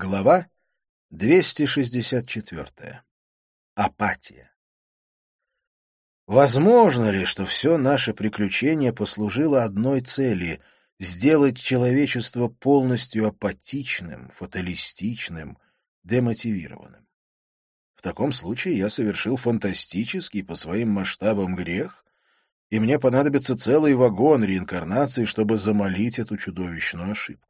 Глава 264. Апатия. Возможно ли, что все наше приключение послужило одной цели — сделать человечество полностью апатичным, фаталистичным, демотивированным? В таком случае я совершил фантастический по своим масштабам грех, и мне понадобится целый вагон реинкарнации, чтобы замолить эту чудовищную ошибку.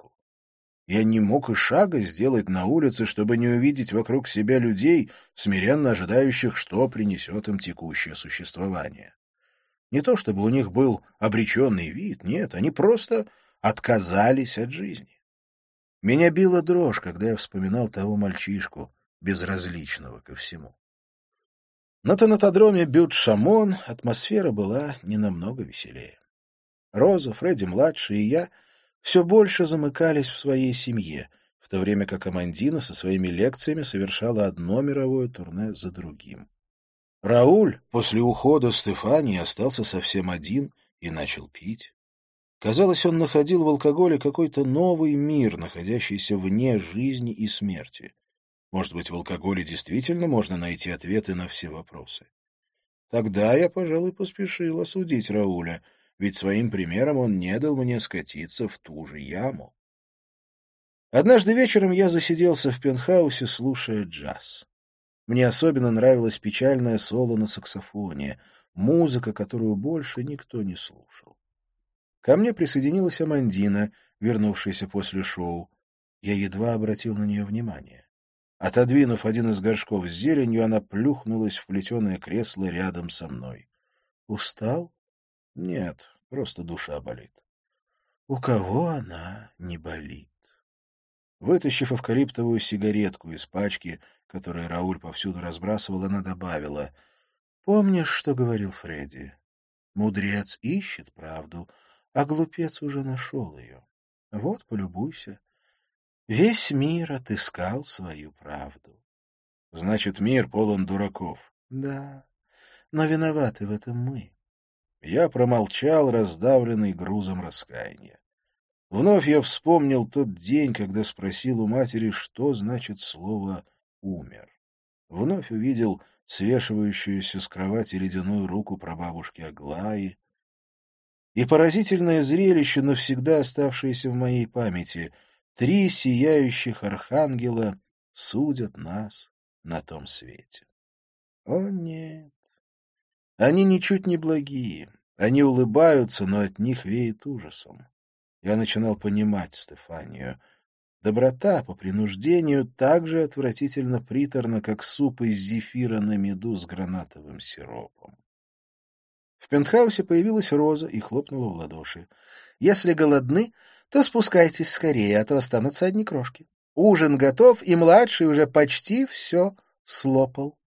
Я не мог и шага сделать на улице, чтобы не увидеть вокруг себя людей, смиренно ожидающих, что принесет им текущее существование. Не то чтобы у них был обреченный вид, нет, они просто отказались от жизни. Меня била дрожь, когда я вспоминал того мальчишку, безразличного ко всему. На тонатодроме Бют-Шамон атмосфера была не намного веселее. Роза, Фредди-младший и я — все больше замыкались в своей семье, в то время как Амандина со своими лекциями совершала одно мировое турне за другим. Рауль после ухода Стефании остался совсем один и начал пить. Казалось, он находил в алкоголе какой-то новый мир, находящийся вне жизни и смерти. Может быть, в алкоголе действительно можно найти ответы на все вопросы. Тогда я, пожалуй, поспешил осудить Рауля — ведь своим примером он не дал мне скатиться в ту же яму. Однажды вечером я засиделся в пентхаусе, слушая джаз. Мне особенно нравилось печальное соло на саксофоне, музыка, которую больше никто не слушал. Ко мне присоединилась Амандина, вернувшаяся после шоу. Я едва обратил на нее внимание. Отодвинув один из горшков с зеленью, она плюхнулась в плетеное кресло рядом со мной. «Устал?» Нет, просто душа болит. У кого она не болит? Вытащив эвкалиптовую сигаретку из пачки, которую Рауль повсюду разбрасывал, она добавила. «Помнишь, что говорил Фредди? Мудрец ищет правду, а глупец уже нашел ее. Вот, полюбуйся. Весь мир отыскал свою правду». «Значит, мир полон дураков». «Да, но виноваты в этом мы. Я промолчал, раздавленный грузом раскаяния. Вновь я вспомнил тот день, когда спросил у матери, что значит слово «умер». Вновь увидел свешивающуюся с кровати ледяную руку прабабушки Аглаи. И поразительное зрелище, навсегда оставшееся в моей памяти. Три сияющих архангела судят нас на том свете. О, нет! Они ничуть не благие. Они улыбаются, но от них веет ужасом. Я начинал понимать Стефанию. Доброта по принуждению так же отвратительно приторна, как суп из зефира на меду с гранатовым сиропом. В пентхаусе появилась Роза и хлопнула в ладоши. — Если голодны, то спускайтесь скорее, а то останутся одни крошки. Ужин готов, и младший уже почти все слопал.